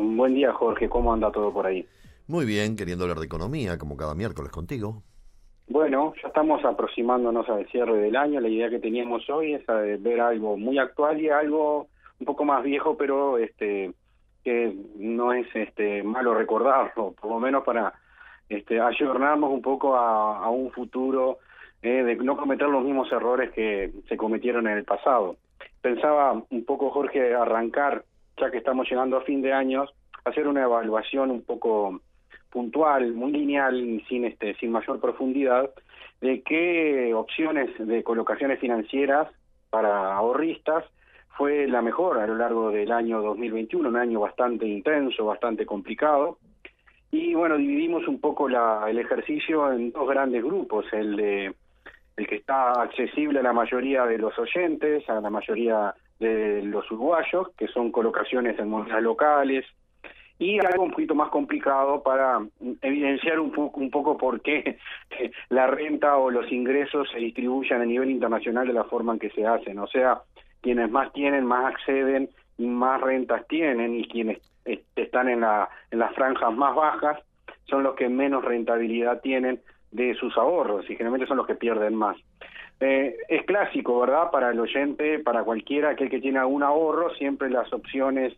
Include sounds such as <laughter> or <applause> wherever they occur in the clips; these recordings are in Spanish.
Buen día, Jorge, ¿cómo anda todo por ahí? Muy bien, queriendo hablar de economía, como cada miércoles contigo. Bueno, ya estamos aproximándonos al cierre del año. La idea que teníamos hoy es eh, ver algo muy actual y algo un poco más viejo, pero este que no es este malo recordarlo, por lo menos para este ayornarnos un poco a, un futuro eh, de no cometer los mismos errores que se cometieron en el pasado. Pensaba un poco, Jorge, arrancar, ya que estamos llegando a fin de años, hacer una evaluación un poco puntual, muy lineal, sin este, sin mayor profundidad, de qué opciones de colocaciones financieras para ahorristas fue la mejor a lo largo del año 2021, un año bastante intenso, bastante complicado. Y bueno, dividimos un poco la, el ejercicio en dos grandes grupos, el de el que está accesible a la mayoría de los oyentes, a la mayoría de los uruguayos, que son colocaciones en monedas locales, y algo un poquito más complicado para evidenciar un poco, un poco por qué <laughs> la renta o los ingresos se distribuyen a nivel internacional de la forma en que se hacen. O sea, quienes más tienen, más acceden más rentas tienen y quienes están en, la, en las franjas más bajas son los que menos rentabilidad tienen de sus ahorros y generalmente son los que pierden más. Eh, es clásico, ¿verdad? Para el oyente, para cualquiera, aquel que tiene algún ahorro, siempre las opciones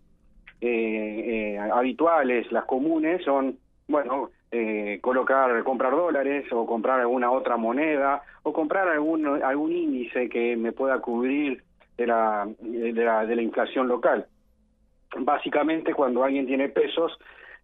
eh, eh, habituales, las comunes, son, bueno, eh, colocar, comprar dólares o comprar alguna otra moneda o comprar algún, algún índice que me pueda cubrir de la, de la, de la inflación local. Básicamente, cuando alguien tiene pesos,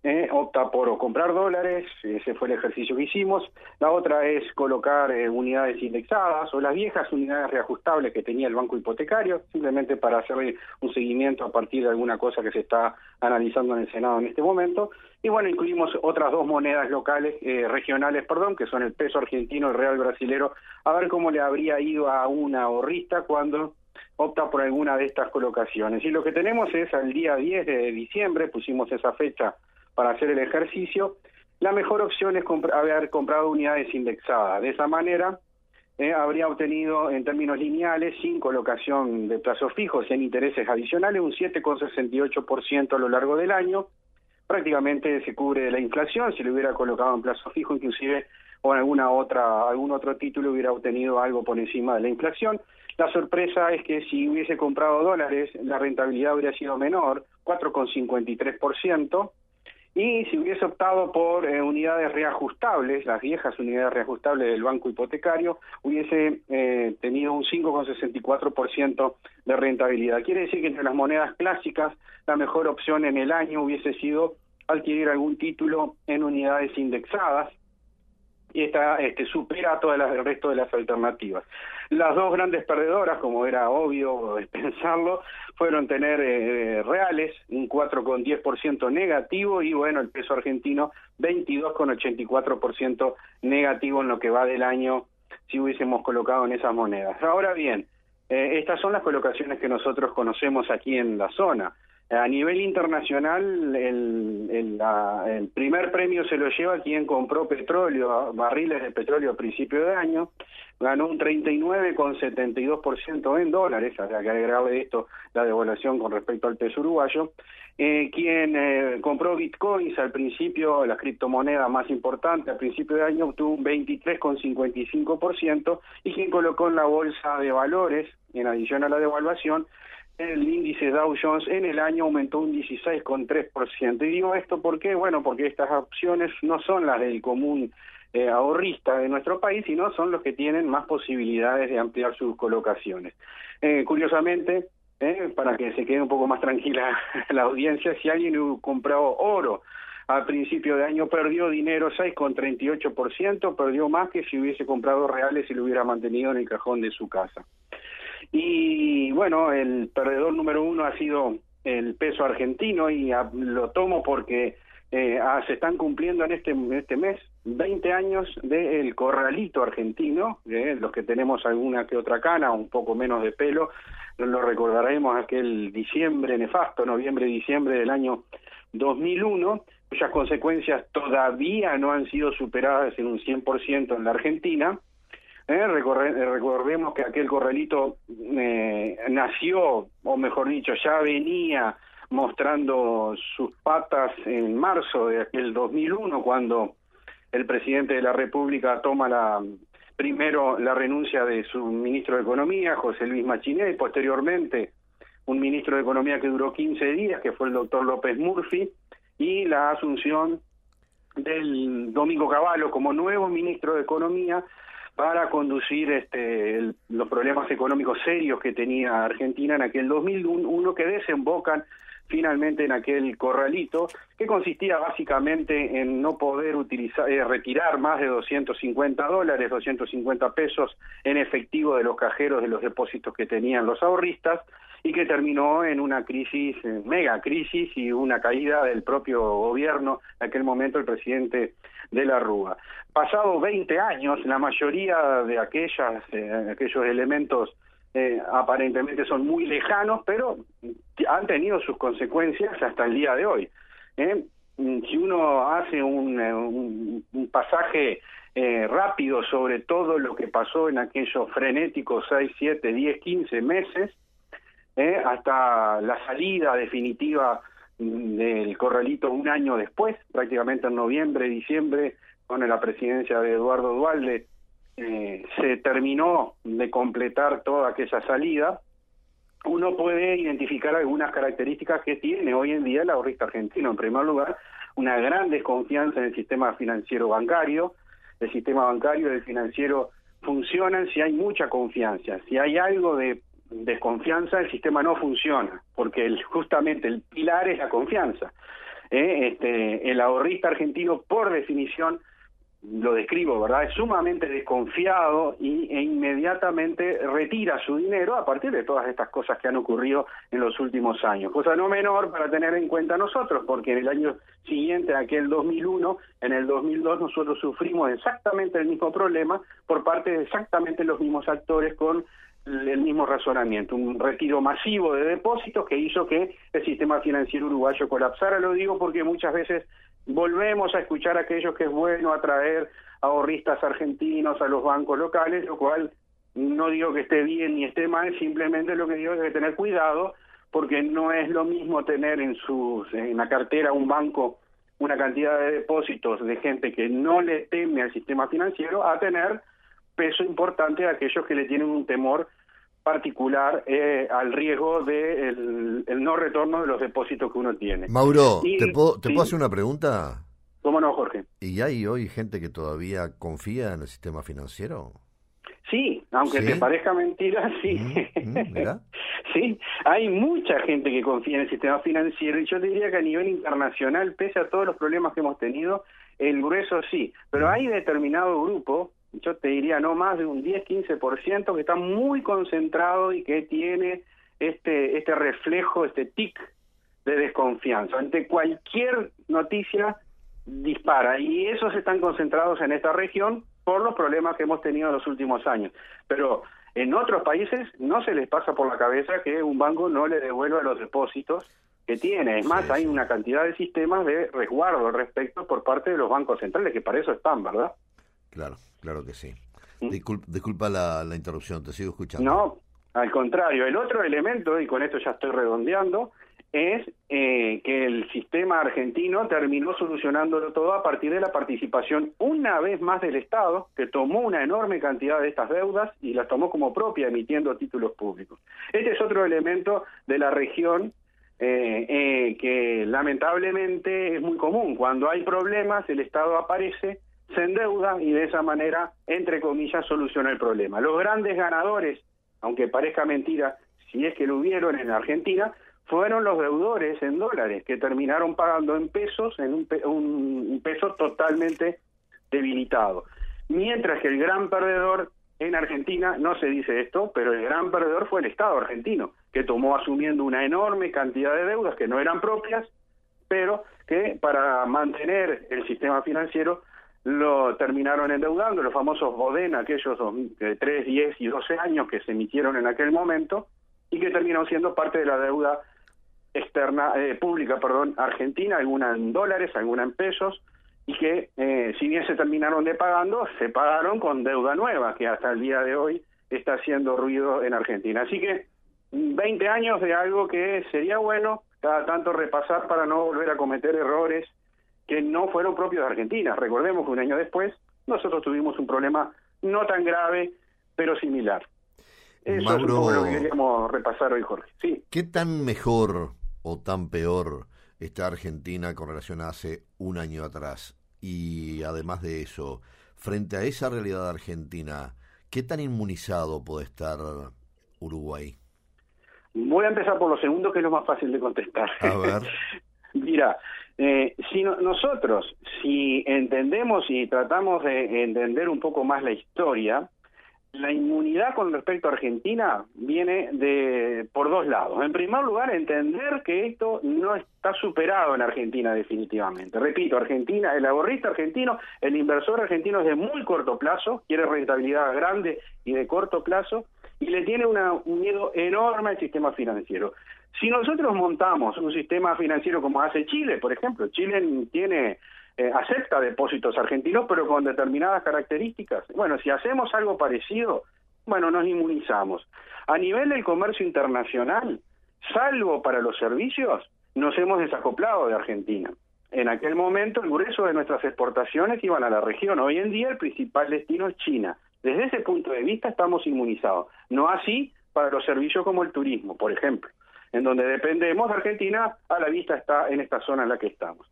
eh, opta por comprar dólares, ese fue el ejercicio que hicimos. La otra es colocar eh, unidades indexadas o las viejas unidades reajustables que tenía el banco hipotecario, simplemente para hacer un seguimiento a partir de alguna cosa que se está analizando en el Senado en este momento. Y bueno, incluimos otras dos monedas locales, eh, regionales, perdón, que son el peso argentino y el real brasilero, a ver cómo le habría ido a una ahorrista cuando opta por alguna de estas colocaciones. Y lo que tenemos es al día 10 de diciembre, pusimos esa fecha para hacer el ejercicio, la mejor opción es haber comprado unidades indexadas. De esa manera, eh, habría obtenido en términos lineales, sin colocación de plazos fijos en intereses adicionales, un 7,68% a lo largo del año. Prácticamente se cubre de la inflación, si lo hubiera colocado en plazo fijo, inclusive o alguna otra, algún otro título hubiera obtenido algo por encima de la inflación. La sorpresa es que si hubiese comprado dólares, la rentabilidad habría sido menor, 4,53%, y si hubiese optado por eh, unidades reajustables, las viejas unidades reajustables del banco hipotecario, hubiese eh, tenido un 5,64% de rentabilidad. Quiere decir que entre las monedas clásicas, la mejor opción en el año hubiese sido adquirir algún título en unidades indexadas, esta este, supera todas las, resto de las alternativas. Las dos grandes perdedoras, como era obvio <laughs> pensarlo, fueron tener eh, reales, un 4,10% negativo, y bueno, el peso argentino 22,84% negativo en lo que va del año si hubiésemos colocado en esas monedas. Ahora bien, eh, estas son las colocaciones que nosotros conocemos aquí en la zona. A nivel internacional, el, primer premio se lo lleva quien compró petróleo, barriles de petróleo a principio de año, ganó un 39,72% en dólares, habría que agregarle esto la devaluación con respecto al peso uruguayo. Eh, quien eh, compró bitcoins al principio, la criptomoneda más importante al principio de año, obtuvo un 23,55%, y quien colocó en la bolsa de valores, en adición a la devaluación, el índice Dow Jones en el año aumentó un 16,3%. Y digo esto porque, bueno, porque estas opciones no son las del común eh, ahorrista de nuestro país, sino son los que tienen más posibilidades de ampliar sus colocaciones. Eh, curiosamente, eh, para que se quede un poco más tranquila <laughs> la audiencia, si alguien comprado oro al principio de año perdió dinero 6,38%, perdió más que si hubiese comprado reales y lo hubiera mantenido en el cajón de su casa. Y bueno, el perdedor número uno ha sido el peso argentino y lo tomo porque eh, ah, se están cumpliendo en este, este mes 20 años del corralito argentino, eh, los que tenemos alguna que otra cana, un poco menos de pelo, lo recordaremos aquel diciembre nefasto, noviembre-diciembre del año 2001, cuyas consecuencias todavía no han sido superadas en un 100% en la Argentina. Eh, recordemos que aquel corralito eh, nació, o mejor dicho, ya venía mostrando sus patas en marzo de aquel 2001, cuando el presidente de la República toma la primero la renuncia de su ministro de Economía, José Luis Machiné, y posteriormente un ministro de Economía que duró 15 días, que fue el doctor López Murphy, y la asunción del Domingo Cavallo como nuevo ministro de Economía para conducir este, los problemas económicos serios que tenía Argentina en aquel 2001, que desembocan finalmente en aquel corralito que consistía básicamente en no poder utilizar eh, retirar más de 250 dólares, 250 pesos en efectivo de los cajeros de los depósitos que tenían los ahorristas y que terminó en una crisis, mega crisis y una caída del propio gobierno, en aquel momento el presidente de la Rúa. Pasado 20 años, la mayoría de aquellas, eh, aquellos elementos eh, aparentemente son muy lejanos, pero han tenido sus consecuencias hasta el día de hoy. ¿eh? Si uno hace un, eh, pasaje rápido sobre todo lo que pasó en aquellos frenéticos 6, 7, 10, 15 meses, hasta la salida definitiva del corralito un año después, prácticamente en noviembre, diciembre, con la presidencia de Eduardo Dualde, eh, se terminó de completar toda aquella salida, uno puede identificar algunas características que tiene hoy en día el ahorrista argentino. En primer lugar, una gran desconfianza en el sistema financiero bancario. El sistema bancario y el financiero funcionan si hay mucha confianza. Si hay algo de desconfianza, el sistema no funciona, porque justamente el pilar es la confianza. ¿eh? Este, el ahorrista argentino, por definición, lo describo, ¿verdad? Es sumamente desconfiado y, e inmediatamente retira su dinero a partir de todas estas cosas que han ocurrido en los últimos años. Cosa no menor para tener en cuenta nosotros, porque en el año siguiente, aquel 2001, en el 2002 nosotros sufrimos exactamente el mismo problema por parte de exactamente los mismos actores con el mismo razonamiento, un retiro masivo de depósitos que hizo que el sistema financiero uruguayo colapsara. Lo digo porque muchas veces volvemos a escuchar a aquellos que es bueno atraer ahorristas argentinos a los bancos locales, lo cual no digo que esté bien ni esté mal, simplemente lo que digo es que tener cuidado porque no es lo mismo tener en sus en la cartera un banco una cantidad de depósitos de gente que no le teme al sistema financiero a tener peso importante de aquellos que le tienen un temor particular eh, al riesgo de el, no retorno de los depósitos que uno tiene. Mauro, ¿te, puedo, ¿te puedo hacer una pregunta? ¿Cómo no, Jorge? ¿Y hay hoy gente que todavía confía en el sistema financiero? Sí, aunque te parezca mentira, <laughs> sí. <laughs> sí, hay mucha gente que confía en el sistema financiero y yo diría que a nivel internacional, pese a todos los problemas que hemos tenido, el grueso sí, pero hay determinado grupo yo te diría no más de un 10-15% que está muy concentrado y que tiene este, este reflejo, este tic de desconfianza. Ante cualquier noticia dispara y esos están concentrados en esta región por los problemas que hemos tenido en los últimos años. Pero en otros países no se les pasa por la cabeza que un banco no le devuelva los depósitos que tiene. Es más, hay una cantidad de sistemas de resguardo al respecto por parte de los bancos centrales, que para eso están, ¿verdad? Claro, claro que sí. Mm. Disculpa, la, interrupción, te sigo escuchando. No, al contrario. El otro elemento, y con esto ya estoy redondeando, es eh, que el sistema argentino terminó solucionándolo todo a partir de la participación una vez más del Estado, que tomó una enorme cantidad de estas deudas y las tomó como propia emitiendo títulos públicos. Este es otro elemento de la región eh, eh, que lamentablemente es muy común. Cuando hay problemas, el Estado aparece se endeuda y de esa manera, entre comillas, soluciona el problema. Los grandes ganadores, aunque parezca mentira, si es que lo hubieron en Argentina, fueron los deudores en dólares, que terminaron pagando en pesos, en un, un peso totalmente debilitado. Mientras que el gran perdedor en Argentina, no se dice esto, pero el gran perdedor fue el Estado argentino, que tomó asumiendo una enorme cantidad de deudas que no eran propias, pero que para mantener el sistema financiero lo terminaron endeudando, los famosos Boden, aquellos de 3, 10 y 12 años que se emitieron en aquel momento y que terminaron siendo parte de la deuda externa, eh, pública, perdón, argentina, alguna en dólares, alguna en pesos, y que eh, si bien se terminaron de pagando, se pagaron con deuda nueva, que hasta el día de hoy está haciendo ruido en Argentina. Así que 20 años de algo que sería bueno cada tanto repasar para no volver a cometer errores que no fueron propios de Argentina. Recordemos que un año después nosotros tuvimos un problema no tan grave, pero similar. Eso es lo que queríamos repasar hoy, Jorge. Sí. ¿Qué tan mejor o tan peor está Argentina con relación a hace un año atrás? Y además de eso, frente a esa realidad argentina, ¿qué tan inmunizado puede estar Uruguay? Voy a empezar por lo segundo, que es lo más fácil de contestar. A ver. <laughs> Mira, eh, si nosotros, si entendemos y tratamos de entender un poco más la historia, la inmunidad con respecto a Argentina viene de por dos lados. En primer lugar, entender que esto no está superado en Argentina definitivamente. Repito, Argentina, el ahorrista argentino, el inversor argentino es de muy corto plazo, quiere rentabilidad grande y de corto plazo, y le tiene un miedo enorme al sistema financiero. Si nosotros montamos un sistema financiero como hace Chile, por ejemplo, Chile tiene eh, acepta depósitos argentinos, pero con determinadas características. Bueno, si hacemos algo parecido, bueno, nos inmunizamos. A nivel del comercio internacional, salvo para los servicios, nos hemos desacoplado de Argentina. En aquel momento el grueso de nuestras exportaciones iban a la región. Hoy en día el principal destino es China. Desde ese punto de vista estamos inmunizados. No así para los servicios como el turismo, por ejemplo, en donde dependemos de Argentina, a la vista está en esta zona en la que estamos.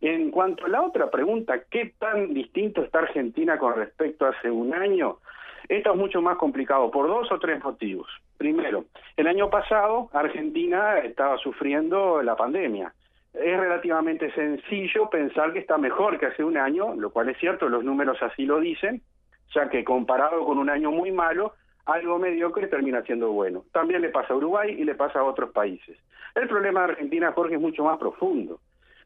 En cuanto a la otra pregunta, ¿qué tan distinto está Argentina con respecto a hace un año? Esto es mucho más complicado por dos o tres motivos. Primero, el año pasado Argentina estaba sufriendo la pandemia. Es relativamente sencillo pensar que está mejor que hace un año, lo cual es cierto, los números así lo dicen, ya que comparado con un año muy malo, algo mediocre termina siendo bueno. También le pasa a Uruguay y le pasa a otros países. El problema de Argentina, Jorge, es mucho más profundo.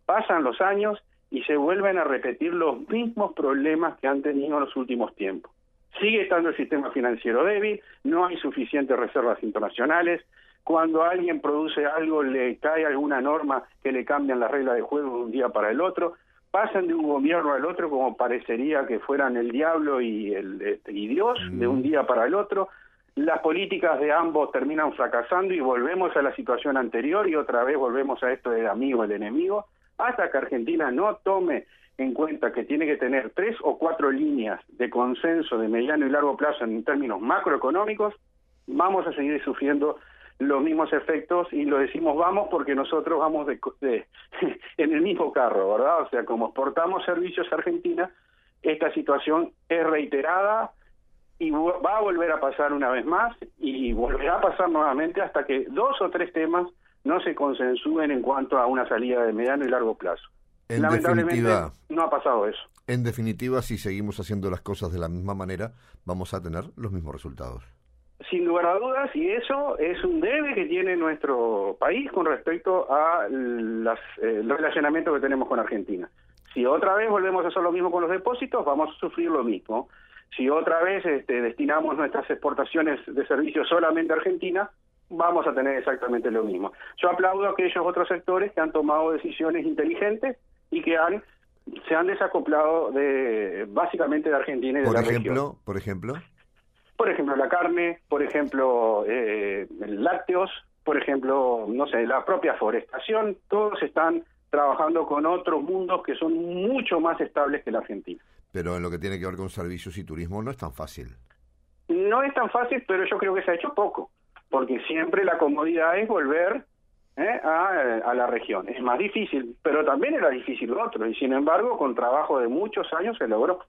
Pasan los años y se vuelven a repetir los mismos problemas que han tenido en los últimos tiempos. Sigue estando el sistema financiero débil, no hay suficientes reservas internacionales, cuando alguien produce algo le cae alguna norma que le cambian las reglas de juego de un día para el otro, pasan de un gobierno al otro como parecería que fueran el diablo y, el, este, y Dios de un día para el otro, las políticas de ambos terminan fracasando y volvemos a la situación anterior y otra vez volvemos a esto de amigo el enemigo hasta que Argentina no tome en cuenta que tiene que tener tres o cuatro líneas de consenso de mediano y largo plazo en términos macroeconómicos, vamos a seguir sufriendo los mismos efectos y lo decimos vamos porque nosotros vamos de, <laughs> en el mismo carro, ¿verdad? O sea, como exportamos servicios a Argentina, esta situación es reiterada y va a volver a pasar una vez más y volverá a pasar nuevamente hasta que dos o tres temas no se consensúen en cuanto a una salida de mediano y largo plazo. En Lamentablemente no ha pasado eso. En definitiva, si seguimos haciendo las cosas de la misma manera, vamos a tener los mismos resultados. Sin lugar a dudas, y eso es un debe que tiene nuestro país con respecto a las, eh, el relacionamiento que tenemos con Argentina. Si otra vez volvemos a hacer lo mismo con los depósitos, vamos a sufrir lo mismo. Si otra vez este, destinamos nuestras exportaciones de servicios solamente a Argentina, vamos a tener exactamente lo mismo. Yo aplaudo a aquellos otros sectores que han tomado decisiones inteligentes y que han se han desacoplado de básicamente de Argentina y de por la ejemplo, región. Por ejemplo, por ejemplo la carne, por ejemplo eh, lácteos, por ejemplo, no sé, la propia forestación, todos están trabajando con otros mundos que son mucho más estables que la Argentina. Pero en lo que tiene que ver con servicios y turismo no es tan fácil. No es tan fácil, pero yo creo que se ha hecho poco porque siempre la comodidad es volver ¿eh? a, la región. Es más difícil, pero también era difícil lo otro, y sin embargo, con trabajo de muchos años se logró.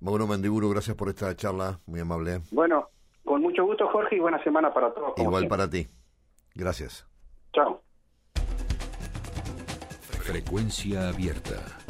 Mauro Mendiburo, gracias por esta charla, muy amable. Bueno, con mucho gusto, Jorge, y buena semana para todos. Igual para ti. Gracias. Chao. Frecuencia abierta.